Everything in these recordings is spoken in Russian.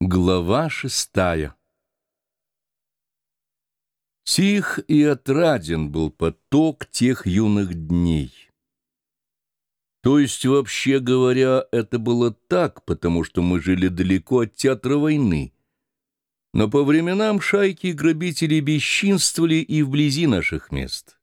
Глава шестая Тих и отраден был поток тех юных дней. То есть, вообще говоря, это было так, потому что мы жили далеко от театра войны. Но по временам шайки грабителей бесчинствовали и вблизи наших мест.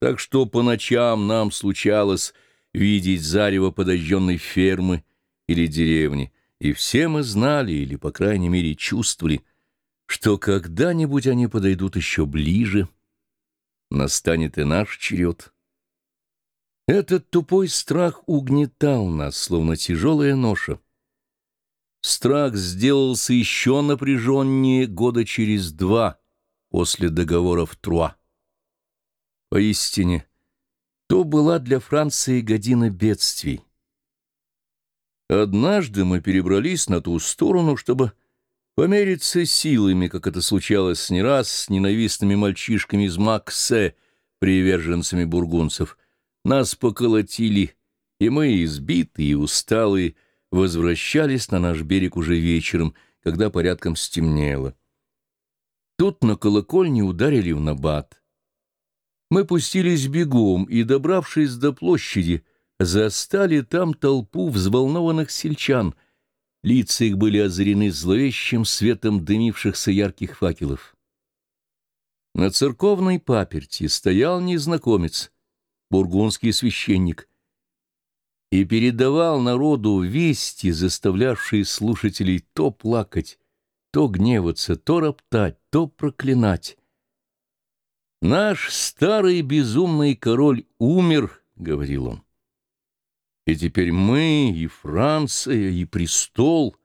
Так что по ночам нам случалось видеть зарево подожженной фермы или деревни — и все мы знали, или, по крайней мере, чувствовали, что когда-нибудь они подойдут еще ближе, настанет и наш черед. Этот тупой страх угнетал нас, словно тяжелая ноша. Страх сделался еще напряженнее года через два после договора в Труа. Поистине, то была для Франции година бедствий. Однажды мы перебрались на ту сторону, чтобы помериться силами, как это случалось не раз с ненавистными мальчишками из Максе, приверженцами бургунцев. Нас поколотили, и мы, избитые и усталые, возвращались на наш берег уже вечером, когда порядком стемнело. Тут на колокольне ударили в набат. Мы пустились бегом и, добравшись до площади, застали там толпу взволнованных сельчан. Лица их были озарены зловещим светом дымившихся ярких факелов. На церковной паперти стоял незнакомец, бургундский священник, и передавал народу вести, заставлявшие слушателей то плакать, то гневаться, то роптать, то проклинать. «Наш старый безумный король умер», — говорил он. И теперь мы, и Франция, и престол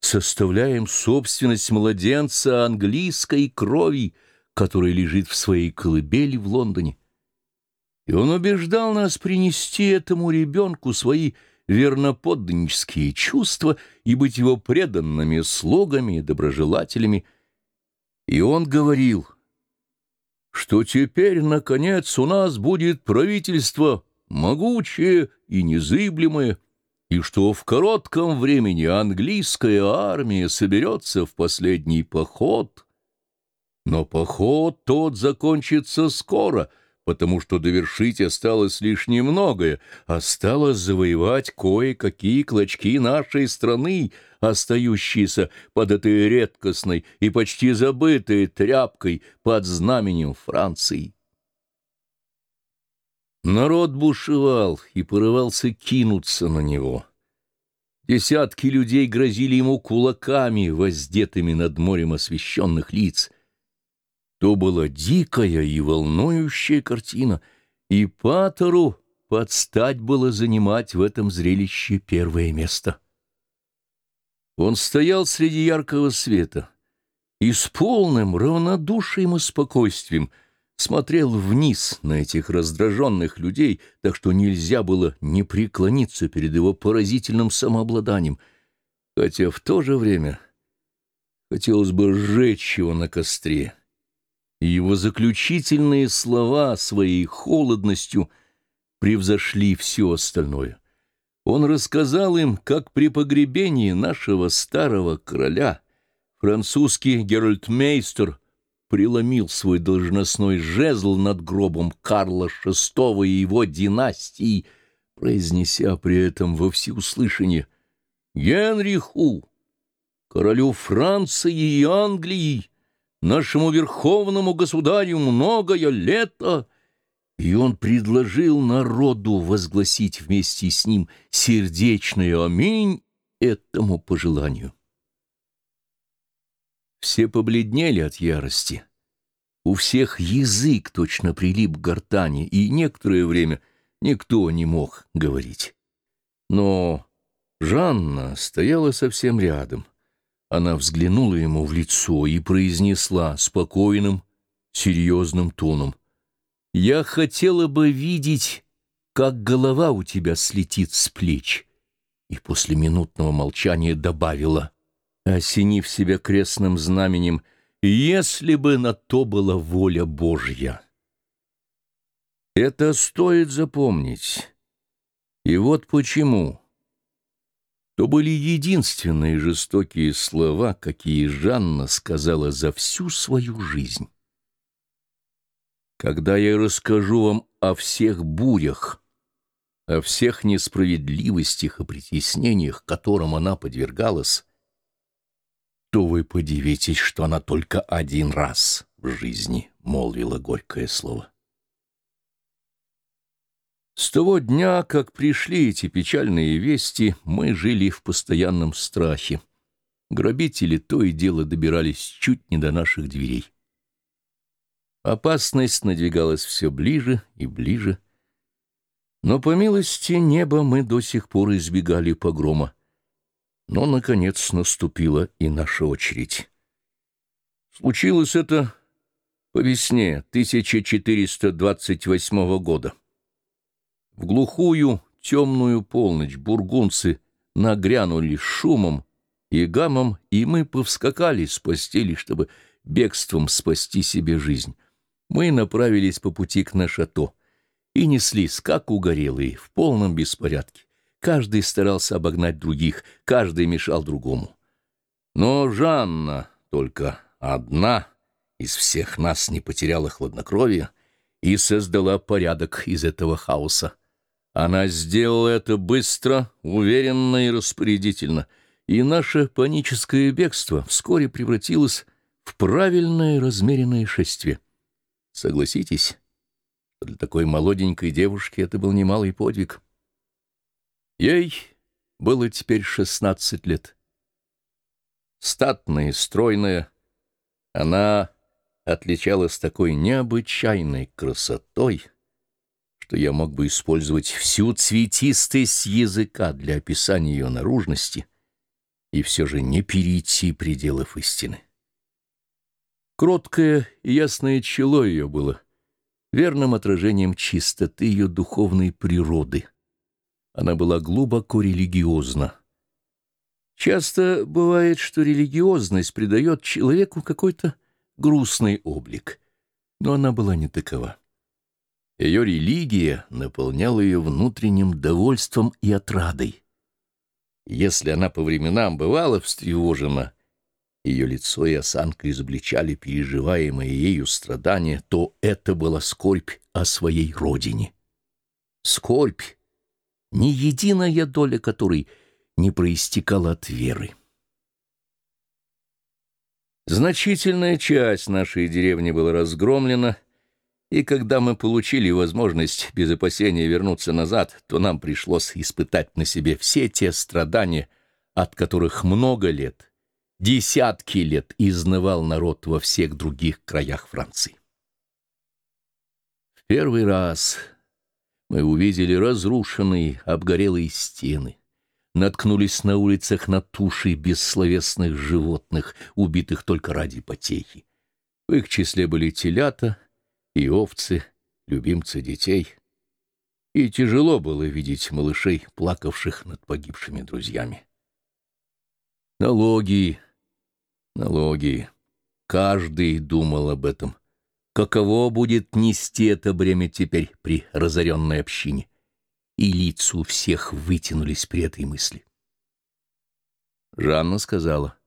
составляем собственность младенца английской крови, который лежит в своей колыбели в Лондоне. И он убеждал нас принести этому ребенку свои верноподданнические чувства и быть его преданными слугами и доброжелателями. И он говорил, что теперь, наконец, у нас будет правительство могучее и незыблемое, и что в коротком времени английская армия соберется в последний поход. Но поход тот закончится скоро, потому что довершить осталось лишь немногое, осталось завоевать кое-какие клочки нашей страны, остающиеся под этой редкостной и почти забытой тряпкой под знаменем Франции. Народ бушевал и порывался кинуться на него. Десятки людей грозили ему кулаками, воздетыми над морем освещенных лиц. То была дикая и волнующая картина, и Патору подстать было занимать в этом зрелище первое место. Он стоял среди яркого света и с полным равнодушием и спокойствием — смотрел вниз на этих раздраженных людей, так что нельзя было не преклониться перед его поразительным самообладанием, хотя в то же время хотелось бы сжечь его на костре. Его заключительные слова своей холодностью превзошли все остальное. Он рассказал им, как при погребении нашего старого короля французский Геральтмейстер преломил свой должностной жезл над гробом Карла VI и его династии, произнеся при этом во всеуслышание «Генриху, королю Франции и Англии, нашему верховному государю многое лето!» И он предложил народу возгласить вместе с ним сердечное «Аминь» этому пожеланию. Все побледнели от ярости. У всех язык точно прилип к гортани, и некоторое время никто не мог говорить. Но Жанна стояла совсем рядом. Она взглянула ему в лицо и произнесла спокойным, серьезным тоном. «Я хотела бы видеть, как голова у тебя слетит с плеч». И после минутного молчания добавила — осенив себя крестным знаменем, если бы на то была воля Божья. Это стоит запомнить. И вот почему. то были единственные жестокие слова, какие Жанна сказала за всю свою жизнь. Когда я расскажу вам о всех бурях, о всех несправедливостях и притеснениях, которым она подвергалась, то вы подивитесь, что она только один раз в жизни молвила горькое слово. С того дня, как пришли эти печальные вести, мы жили в постоянном страхе. Грабители то и дело добирались чуть не до наших дверей. Опасность надвигалась все ближе и ближе. Но, по милости неба, мы до сих пор избегали погрома. Но, наконец, наступила и наша очередь. Случилось это по весне 1428 года. В глухую, темную полночь бургунцы нагрянули шумом и гамом, и мы повскакали с постели, чтобы бегством спасти себе жизнь. Мы направились по пути к Нашато и неслись, как угорелые, в полном беспорядке. Каждый старался обогнать других, каждый мешал другому. Но Жанна только одна из всех нас не потеряла хладнокровия и создала порядок из этого хаоса. Она сделала это быстро, уверенно и распорядительно, и наше паническое бегство вскоре превратилось в правильное размеренное шествие. Согласитесь, для такой молоденькой девушки это был немалый подвиг. Ей было теперь шестнадцать лет. Статная, стройная, она отличалась такой необычайной красотой, что я мог бы использовать всю цветистость языка для описания ее наружности и все же не перейти пределов истины. Кроткое и ясное чело ее было верным отражением чистоты ее духовной природы. Она была глубоко религиозна. Часто бывает, что религиозность придает человеку какой-то грустный облик, но она была не такова. Ее религия наполняла ее внутренним довольством и отрадой. Если она по временам бывала встревожена, ее лицо и осанка изобличали переживаемые ею страдания, то это была скорбь о своей родине. Скорбь, ни единая доля которой не проистекала от веры. Значительная часть нашей деревни была разгромлена, и когда мы получили возможность без опасения вернуться назад, то нам пришлось испытать на себе все те страдания, от которых много лет, десятки лет изнывал народ во всех других краях Франции. В первый раз мы увидели разрушенные, обгорелые стены, наткнулись на улицах на туши бессловесных животных, убитых только ради потехи. В их числе были телята, и овцы, любимцы детей. И тяжело было видеть малышей, плакавших над погибшими друзьями. Налоги, налоги. Каждый думал об этом. Каково будет нести это бремя теперь при разоренной общине? И лица у всех вытянулись при этой мысли. Жанна сказала,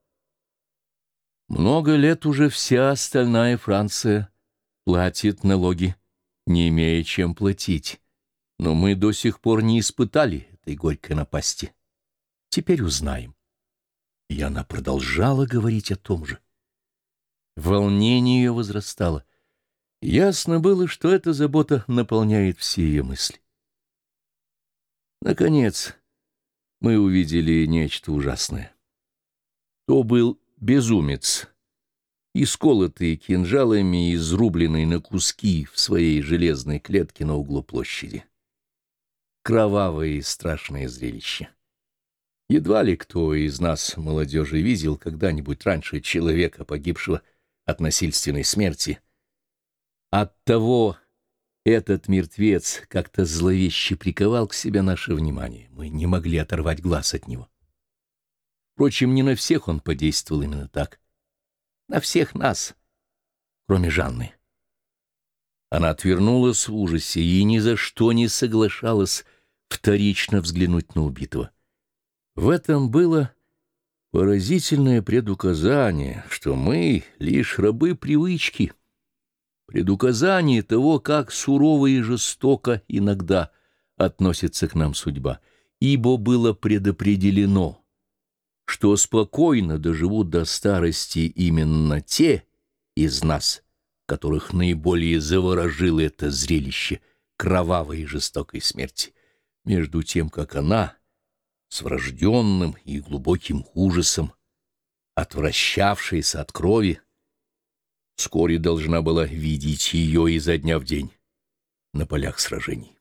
«Много лет уже вся остальная Франция — платит налоги, не имея чем платить. Но мы до сих пор не испытали этой горькой напасти. Теперь узнаем. И она продолжала говорить о том же. Волнение ее возрастало. Ясно было, что эта забота наполняет все ее мысли. Наконец, мы увидели нечто ужасное. То был безумец, исколотые кинжалами и изрубленные на куски в своей железной клетке на углу площади. Кровавое и страшное зрелище. Едва ли кто из нас, молодежи, видел когда-нибудь раньше человека, погибшего от насильственной смерти. Оттого этот мертвец как-то зловеще приковал к себе наше внимание. Мы не могли оторвать глаз от него. Впрочем, не на всех он подействовал именно так — на всех нас, кроме Жанны. Она отвернулась в ужасе и ни за что не соглашалась вторично взглянуть на убитого. В этом было поразительное предуказание, что мы — лишь рабы привычки, предуказание того, как сурово и жестоко иногда относится к нам судьба, ибо было предопределено, что спокойно доживут до старости именно те из нас, которых наиболее заворожило это зрелище кровавой и жестокой смерти, между тем, как она — с врожденным и глубоким ужасом, отвращавшаяся от крови, вскоре должна была видеть ее изо дня в день на полях сражений.